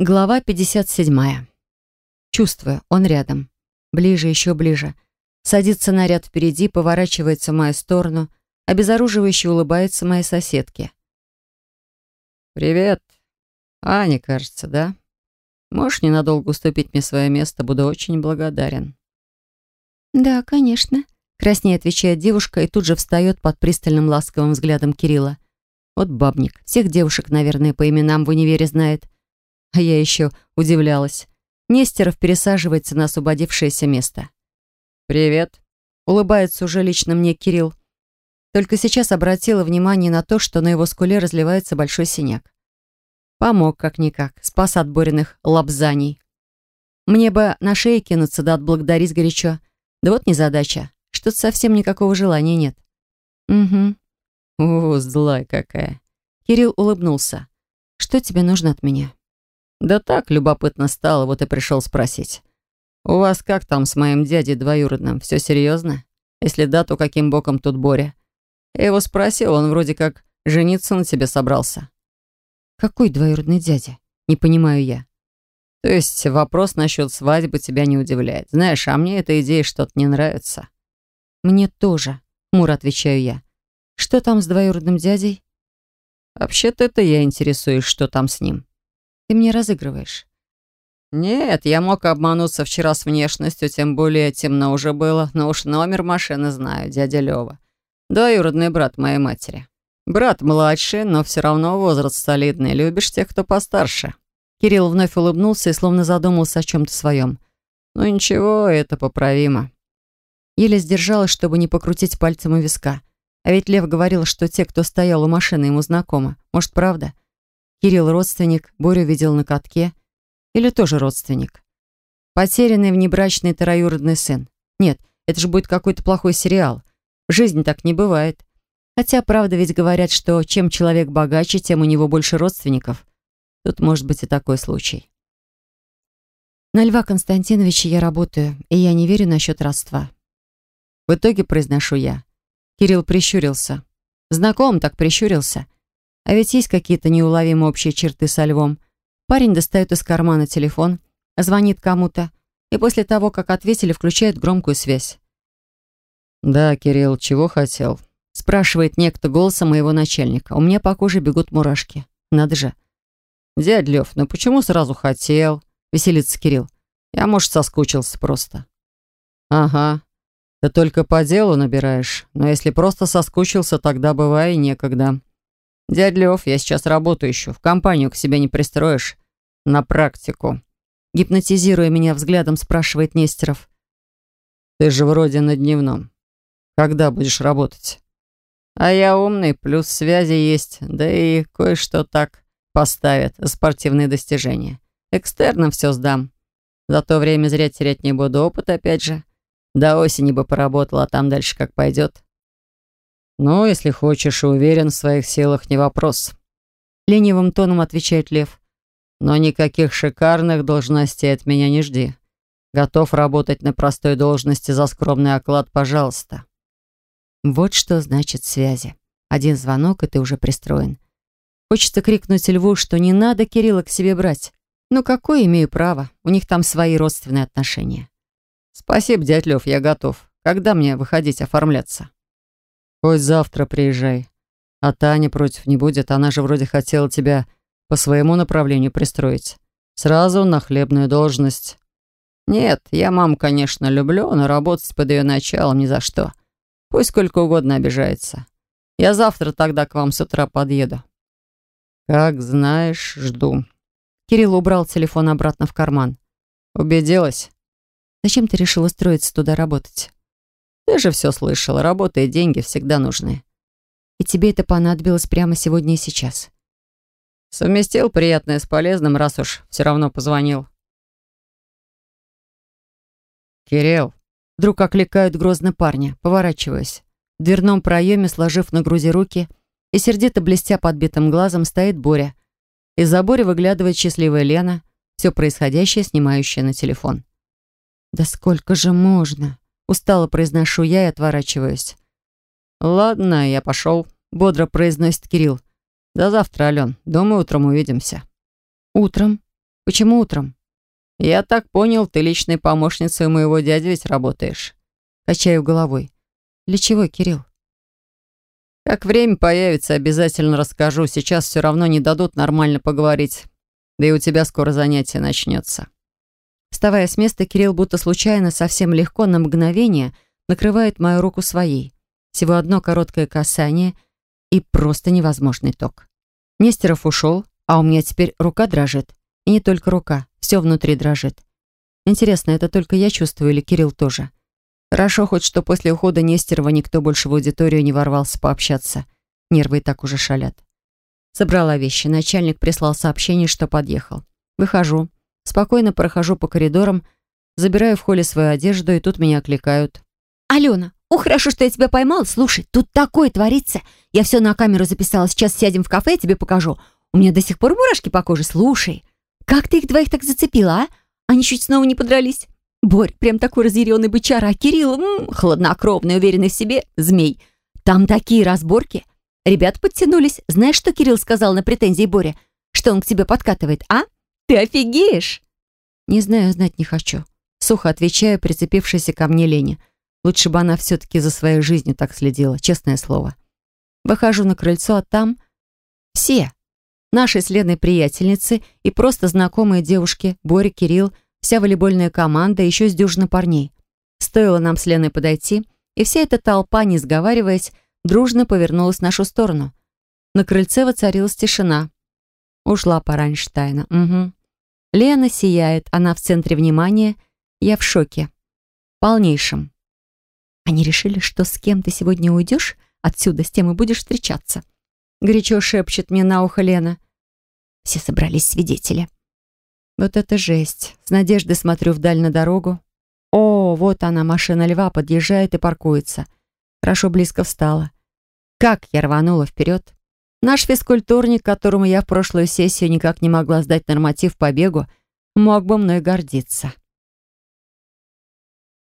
Глава 57. Чувствую, он рядом. Ближе, еще ближе. Садится на ряд впереди, поворачивается в мою сторону, обезоруживающе улыбается моей соседке. «Привет. Аня, кажется, да? Можешь ненадолго уступить мне свое место? Буду очень благодарен». «Да, конечно», — краснее отвечает девушка и тут же встает под пристальным ласковым взглядом Кирилла. Вот бабник. Всех девушек, наверное, по именам в универе знает. А я еще удивлялась. Нестеров пересаживается на освободившееся место. «Привет», — улыбается уже лично мне Кирилл. Только сейчас обратила внимание на то, что на его скуле разливается большой синяк. Помог как-никак, спас от Бориных лапзаний. Мне бы на шее кинуться да отблагодарить горячо. Да вот незадача. Что-то совсем никакого желания нет. Угу. О, злая какая. Кирилл улыбнулся. Что тебе нужно от меня? Да так, любопытно стало, вот и пришел спросить. У вас как там с моим дядей двоюродным? Все серьезно? Если да, то каким боком тут Боря? Я его спросил, он вроде как жениться на тебе собрался. Какой двоюродный дядя? Не понимаю я. То есть вопрос насчет свадьбы тебя не удивляет. Знаешь, а мне эта идея что-то не нравится. Мне тоже, Мур, отвечаю я. Что там с двоюродным дядей? Вообще-то это я интересуюсь, что там с ним. Ты мне разыгрываешь. Нет, я мог обмануться вчера с внешностью, тем более темно уже было, но уж номер машины знаю, дядя Лёва. Двоюродный брат моей матери. Брат младший, но все равно возраст солидный. Любишь тех, кто постарше. Кирилл вновь улыбнулся и словно задумался о чем-то своем. Ну ничего, это поправимо. Еле сдержалась, чтобы не покрутить пальцем у виска. А ведь Лев говорил, что те, кто стоял у машины, ему знакомы. Может, правда? Кирилл родственник, Борю видел на катке. Или тоже родственник? Потерянный внебрачный троюродный сын. Нет, это же будет какой-то плохой сериал. В жизни так не бывает. Хотя, правда, ведь говорят, что чем человек богаче, тем у него больше родственников. Тут может быть и такой случай. На Льва Константиновича я работаю, и я не верю насчет родства. В итоге произношу я. Кирилл прищурился. Знаком так прищурился. А ведь есть какие-то неуловимые общие черты со львом. Парень достает из кармана телефон, звонит кому-то, и после того, как ответили, включает громкую связь. «Да, Кирилл, чего хотел?» спрашивает некто голосом моего начальника. У меня по коже бегут мурашки. Надо же. «Дядь Лев, ну почему сразу хотел?» веселится Кирилл. «Я, может, соскучился просто». «Ага. Ты только по делу набираешь. Но если просто соскучился, тогда бывай и некогда. «Дядь Лев, я сейчас работаю еще. В компанию к себе не пристроишь. На практику». Гипнотизируя меня взглядом, спрашивает Нестеров. «Ты же вроде на дневном. Когда будешь работать?» «А я умный, плюс связи есть, да и кое-что так поставят, спортивные достижения. Экстерном все сдам. За то время зря терять не буду, опыт опять же. До осени бы поработал, а там дальше как пойдет». «Ну, если хочешь и уверен в своих силах, не вопрос», — ленивым тоном отвечает Лев. «Но никаких шикарных должностей от меня не жди. Готов работать на простой должности за скромный оклад, пожалуйста». Вот что значит связи. Один звонок, и ты уже пристроен. Хочется крикнуть Льву, что не надо Кирилла к себе брать. Но какое имею право? У них там свои родственные отношения. «Спасибо, дядь Лев, я готов. Когда мне выходить оформляться?» Хоть завтра приезжай. А Таня против не будет, она же вроде хотела тебя по своему направлению пристроить. Сразу на хлебную должность. Нет, я маму, конечно, люблю, но работать под ее началом ни за что. Пусть сколько угодно обижается. Я завтра тогда к вам с утра подъеду. Как знаешь, жду. Кирилл убрал телефон обратно в карман. Убедилась? Зачем ты решил устроиться туда работать? Ты же все слышала. Работа и деньги всегда нужны. И тебе это понадобилось прямо сегодня и сейчас. Совместил приятное с полезным, раз уж все равно позвонил. «Кирилл!» Вдруг окликают грозно парня, поворачиваясь. В дверном проеме, сложив на груди руки и сердито блестя подбитым глазом, стоит Боря. Из-за Бори выглядывает счастливая Лена, все происходящее снимающая на телефон. «Да сколько же можно?» Устало произношу я и отворачиваюсь. «Ладно, я пошел», — бодро произносит Кирилл. «До завтра, Ален. Думаю, утром увидимся». «Утром?» Почему утром? Я так понял, ты личной помощницей у моего дяди ведь работаешь. Качаю головой. Для чего, Кирилл? Как время появится, обязательно расскажу. Сейчас все равно не дадут нормально поговорить. Да и у тебя скоро занятие начнется. Вставая с места, Кирилл будто случайно, совсем легко, на мгновение, накрывает мою руку своей. Всего одно короткое касание и просто невозможный ток. Нестеров ушел, а у меня теперь рука дрожит. И не только рука, все внутри дрожит. Интересно, это только я чувствую или Кирилл тоже? Хорошо хоть, что после ухода Нестерова никто больше в аудиторию не ворвался пообщаться. Нервы и так уже шалят. Собрала вещи. Начальник прислал сообщение, что подъехал. Выхожу. Спокойно прохожу по коридорам, забираю в холле свою одежду, и тут меня окликают. «Алена, о, хорошо, что я тебя поймал. Слушай, тут такое творится. Я все на камеру записала. Сейчас сядем в кафе, я тебе покажу. У меня до сих пор мурашки по коже. Слушай, как ты их двоих так зацепила, а? Они чуть снова не подрались. Борь, прям такой разъяренный бычара, а Кирилл, м -м, хладнокровный, уверенный в себе, змей. Там такие разборки. Ребят подтянулись. Знаешь, что Кирилл сказал на претензии Боре? Что он к тебе подкатывает, а? Ты офигеешь? Не знаю, знать не хочу. Сухо отвечаю, прицепившейся ко мне Лене. Лучше бы она все-таки за своей жизнью так следила, честное слово. Выхожу на крыльцо, а там все. Наши с Леной приятельницы и просто знакомые девушки, Боря, Кирилл, вся волейбольная команда, еще с дюжина парней. Стоило нам с Леной подойти, и вся эта толпа, не сговариваясь, дружно повернулась в нашу сторону. На крыльце воцарилась тишина. Ушла пораньше тайна. Угу. Лена сияет, она в центре внимания. Я в шоке. Полнейшем. Они решили, что с кем ты сегодня уйдешь, отсюда с тем и будешь встречаться. Горячо шепчет мне на ухо Лена. Все собрались свидетели. Вот это жесть. С надеждой смотрю вдаль на дорогу. О, вот она, машина льва, подъезжает и паркуется. Хорошо близко встала. Как я рванула вперед. Наш физкультурник, которому я в прошлую сессию никак не могла сдать норматив по бегу, мог бы мной гордиться.